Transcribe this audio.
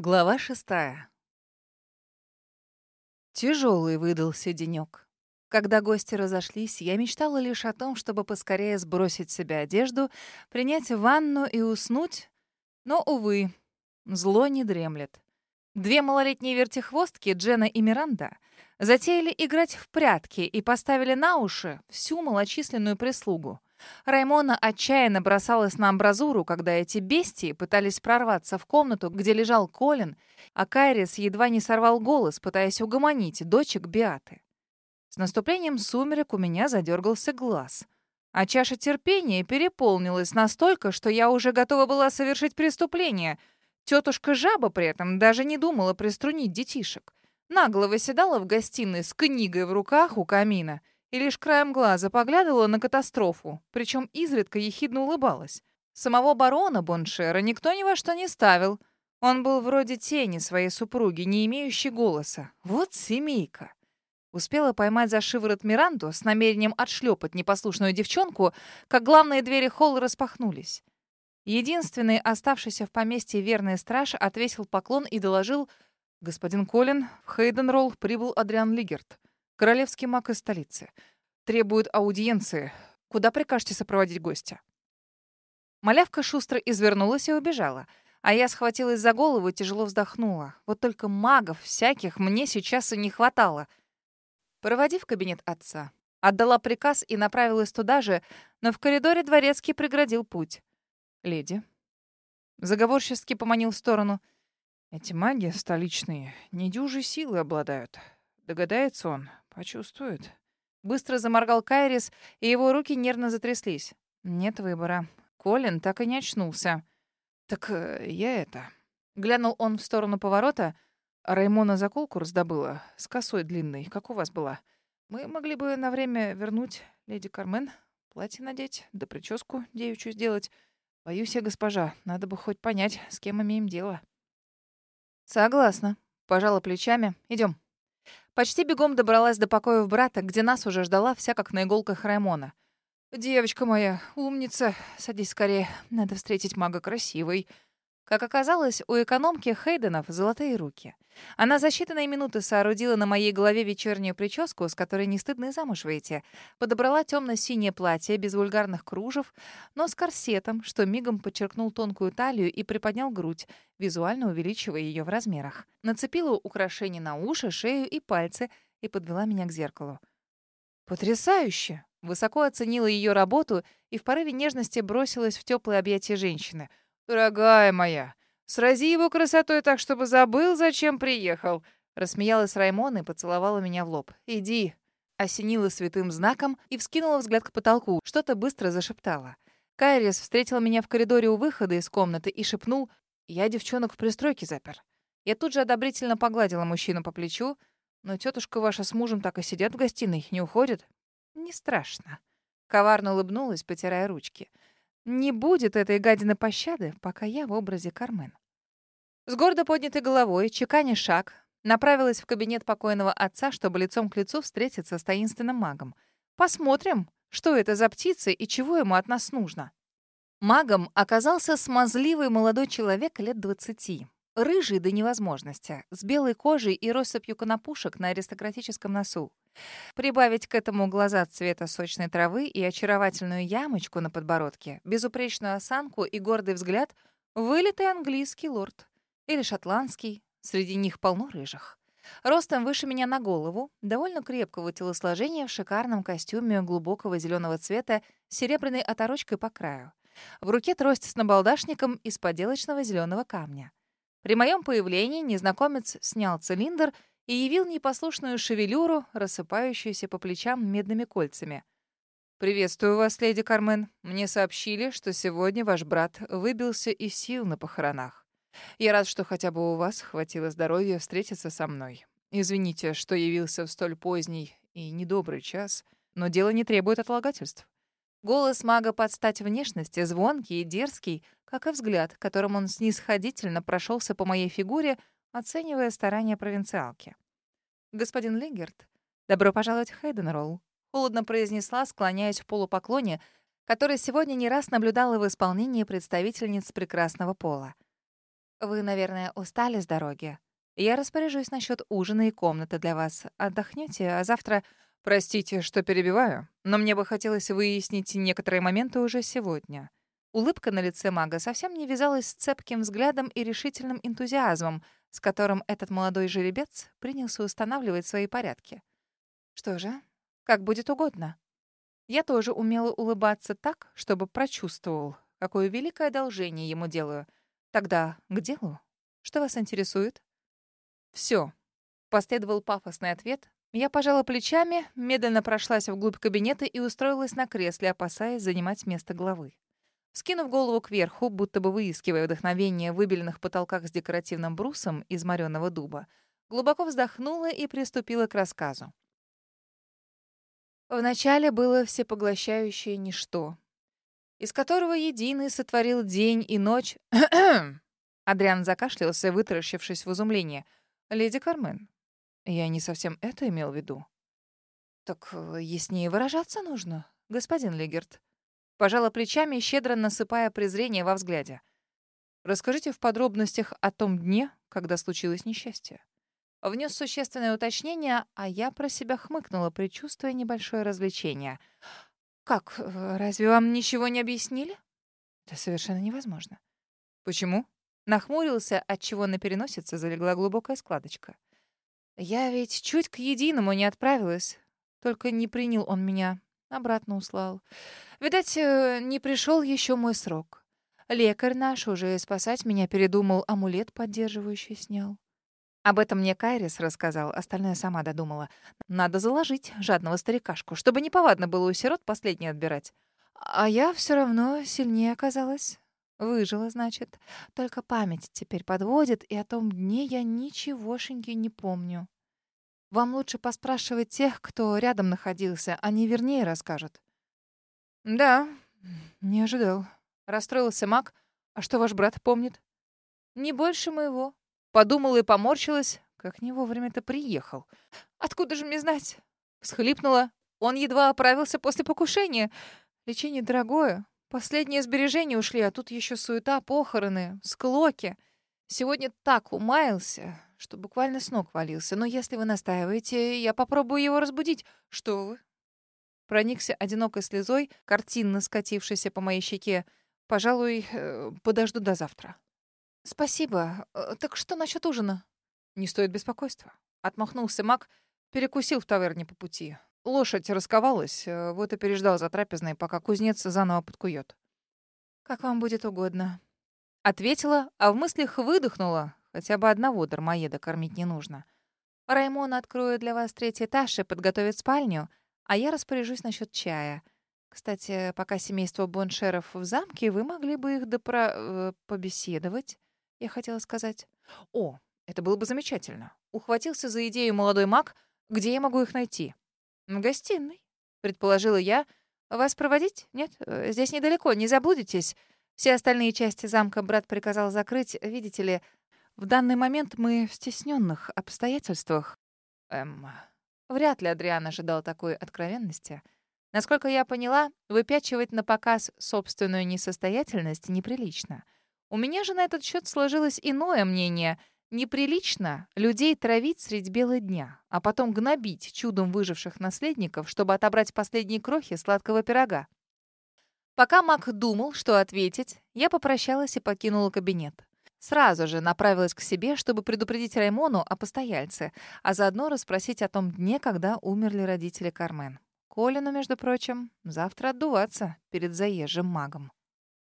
Глава шестая. Тяжелый выдался денек. Когда гости разошлись, я мечтала лишь о том, чтобы поскорее сбросить с себя одежду, принять ванну и уснуть. Но, увы, зло не дремлет. Две малолетние вертихвостки, Джена и Миранда, затеяли играть в прятки и поставили на уши всю малочисленную прислугу. Раймона отчаянно бросалась на амбразуру, когда эти бестии пытались прорваться в комнату, где лежал Колин, а Кайрис едва не сорвал голос, пытаясь угомонить дочек Биаты. С наступлением сумерек у меня задергался глаз. А чаша терпения переполнилась настолько, что я уже готова была совершить преступление. Тетушка Жаба при этом даже не думала приструнить детишек. Нагло выседала в гостиной с книгой в руках у камина — и лишь краем глаза поглядывала на катастрофу, причем изредка ехидно улыбалась. Самого барона Боншера никто ни во что не ставил. Он был вроде тени своей супруги, не имеющей голоса. Вот семейка. Успела поймать за шиворот Миранду с намерением отшлепать непослушную девчонку, как главные двери холла распахнулись. Единственный оставшийся в поместье верный страж отвесил поклон и доложил «Господин Колин, в Хейденролл прибыл Адриан Лигерт». Королевский маг из столицы. Требует аудиенции. Куда прикажете сопроводить гостя?» Малявка шустро извернулась и убежала. А я схватилась за голову и тяжело вздохнула. Вот только магов всяких мне сейчас и не хватало. Проводив кабинет отца, отдала приказ и направилась туда же, но в коридоре дворецкий преградил путь. «Леди». Заговорчески поманил в сторону. «Эти маги столичные недюжи силы обладают. Догадается он, Почувствует. Быстро заморгал Кайрис, и его руки нервно затряслись. Нет выбора. Колин так и не очнулся. «Так э, я это...» Глянул он в сторону поворота. Раймона заколку раздобыла, с косой длинной, как у вас была. Мы могли бы на время вернуть леди Кармен, платье надеть, да прическу девичью сделать. Боюсь я, госпожа, надо бы хоть понять, с кем имеем дело. Согласна. Пожала плечами. Идем. Почти бегом добралась до покоев брата, где нас уже ждала вся как на иголках Раймона. «Девочка моя, умница, садись скорее, надо встретить мага красивой». Как оказалось, у экономки Хейденов золотые руки. Она за считанные минуты соорудила на моей голове вечернюю прическу, с которой не стыдно и замуж выйти. Подобрала темно-синее платье без вульгарных кружев, но с корсетом, что мигом подчеркнул тонкую талию и приподнял грудь, визуально увеличивая ее в размерах. Нацепила украшения на уши, шею и пальцы и подвела меня к зеркалу. «Потрясающе!» Высоко оценила ее работу и в порыве нежности бросилась в теплые объятия женщины — «Дорогая моя, срази его красотой так, чтобы забыл, зачем приехал», рассмеялась Раймон и поцеловала меня в лоб. «Иди». Осенила святым знаком и вскинула взгляд к потолку, что-то быстро зашептала. Кайрис встретил меня в коридоре у выхода из комнаты и шепнул «Я девчонок в пристройке запер». Я тут же одобрительно погладила мужчину по плечу. «Но тетушка ваша с мужем так и сидят в гостиной, не уходят?» «Не страшно». Коварно улыбнулась, потирая ручки. Не будет этой гадины пощады, пока я в образе Кармен. С гордо поднятой головой, чеканя шаг, направилась в кабинет покойного отца, чтобы лицом к лицу встретиться с таинственным магом. Посмотрим, что это за птица и чего ему от нас нужно. Магом оказался смазливый молодой человек лет двадцати. Рыжий до невозможности, с белой кожей и россыпью конопушек на аристократическом носу. Прибавить к этому глаза цвета сочной травы и очаровательную ямочку на подбородке, безупречную осанку и гордый взгляд — вылитый английский лорд. Или шотландский, среди них полно рыжих. Ростом выше меня на голову, довольно крепкого телосложения в шикарном костюме глубокого зеленого цвета с серебряной оторочкой по краю. В руке трость с набалдашником из поделочного зеленого камня. При моем появлении незнакомец снял цилиндр и явил непослушную шевелюру, рассыпающуюся по плечам медными кольцами. «Приветствую вас, леди Кармен. Мне сообщили, что сегодня ваш брат выбился из сил на похоронах. Я рад, что хотя бы у вас хватило здоровья встретиться со мной. Извините, что явился в столь поздний и недобрый час, но дело не требует отлагательств». Голос мага под стать внешности, звонкий и дерзкий, как и взгляд, которым он снисходительно прошелся по моей фигуре, оценивая старания провинциалки. «Господин Лингерт, добро пожаловать в Хейденролл», — холодно произнесла, склоняясь в полупоклоне, который сегодня не раз наблюдала в исполнении представительниц прекрасного пола. Вы, наверное, устали с дороги. Я распоряжусь насчет ужина и комнаты для вас. Отдохнете, а завтра... Простите, что перебиваю, но мне бы хотелось выяснить некоторые моменты уже сегодня. Улыбка на лице мага совсем не вязалась с цепким взглядом и решительным энтузиазмом, с которым этот молодой жеребец принялся устанавливать свои порядки. Что же, как будет угодно. Я тоже умела улыбаться так, чтобы прочувствовал, какое великое одолжение ему делаю. Тогда к делу. Что вас интересует? Все. Последовал пафосный ответ. Я пожала плечами, медленно прошлась вглубь кабинета и устроилась на кресле, опасаясь занимать место главы. Скинув голову кверху, будто бы выискивая вдохновение в выбеленных потолках с декоративным брусом из морёного дуба, глубоко вздохнула и приступила к рассказу. Вначале было всепоглощающее ничто, из которого единый сотворил день и ночь. Адриан закашлялся, вытаращившись в изумлении. «Леди Кармен, я не совсем это имел в виду». «Так э, яснее выражаться нужно, господин Лигерт». Пожала плечами, щедро насыпая презрение во взгляде. «Расскажите в подробностях о том дне, когда случилось несчастье». Внес существенное уточнение, а я про себя хмыкнула, предчувствуя небольшое развлечение. «Как? Э, разве вам ничего не объяснили?» «Это совершенно невозможно». «Почему?» Нахмурился, отчего на переносице залегла глубокая складочка. «Я ведь чуть к единому не отправилась. Только не принял он меня. Обратно услал. Видать, э, не пришел еще мой срок. Лекарь наш уже спасать меня передумал, амулет поддерживающий снял. Об этом мне Кайрис рассказал, остальное сама додумала. Надо заложить жадного старикашку, чтобы неповадно было у сирот последнее отбирать. А я все равно сильнее оказалась. Выжила, значит. Только память теперь подводит, и о том дне я ничегошеньки не помню. Вам лучше поспрашивать тех, кто рядом находился, они вернее расскажут. Да, не ожидал. Расстроился маг. А что ваш брат помнит? Не больше моего. Подумала и поморщилась. Как не вовремя-то приехал. Откуда же мне знать? Всхлипнула. Он едва оправился после покушения. Лечение дорогое. Последние сбережения ушли, а тут еще суета, похороны, склоки. Сегодня так умаялся, что буквально с ног валился. Но если вы настаиваете, я попробую его разбудить. Что вы? Проникся одинокой слезой, картинно скатившейся по моей щеке. Пожалуй, э, подожду до завтра. «Спасибо. Э, так что насчет ужина?» «Не стоит беспокойства». Отмахнулся маг, перекусил в таверне по пути. Лошадь расковалась, э, вот и переждал за трапезной, пока кузнец заново подкует. «Как вам будет угодно». Ответила, а в мыслях выдохнула. Хотя бы одного дармоеда кормить не нужно. Раймон откроет для вас третий этаж и подготовит спальню, а я распоряжусь насчет чая. Кстати, пока семейство Боншеров в замке, вы могли бы их допро... Э, побеседовать я хотела сказать. О, это было бы замечательно. Ухватился за идею молодой маг. Где я могу их найти? В гостиной, предположила я. Вас проводить? Нет? Э, здесь недалеко, не заблудитесь. Все остальные части замка брат приказал закрыть. Видите ли, в данный момент мы в стесненных обстоятельствах. Эм, вряд ли Адриан ожидал такой откровенности. Насколько я поняла, выпячивать на показ собственную несостоятельность неприлично — у меня же на этот счет сложилось иное мнение. Неприлично людей травить средь бела дня, а потом гнобить чудом выживших наследников, чтобы отобрать последние крохи сладкого пирога. Пока Мак думал, что ответить, я попрощалась и покинула кабинет. Сразу же направилась к себе, чтобы предупредить Раймону о постояльце, а заодно расспросить о том дне, когда умерли родители Кармен. Колину, между прочим, завтра отдуваться перед заезжим магом.